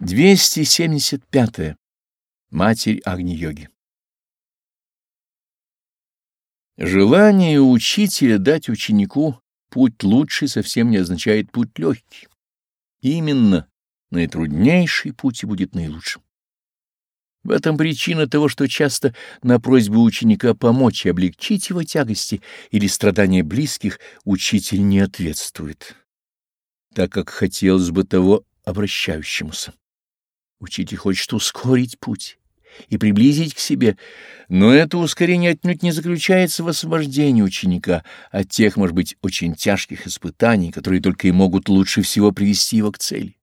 275. -е. Матерь Агни-йоги Желание учителя дать ученику путь лучший совсем не означает путь легкий. Именно наитруднейший путь и будет наилучшим. В этом причина того, что часто на просьбу ученика помочь и облегчить его тягости или страдания близких учитель не ответствует, так как хотелось бы того обращающемуся. Учитель хочет ускорить путь и приблизить к себе, но это ускорение отнюдь не заключается в освобождении ученика от тех, может быть, очень тяжких испытаний, которые только и могут лучше всего привести его к цели.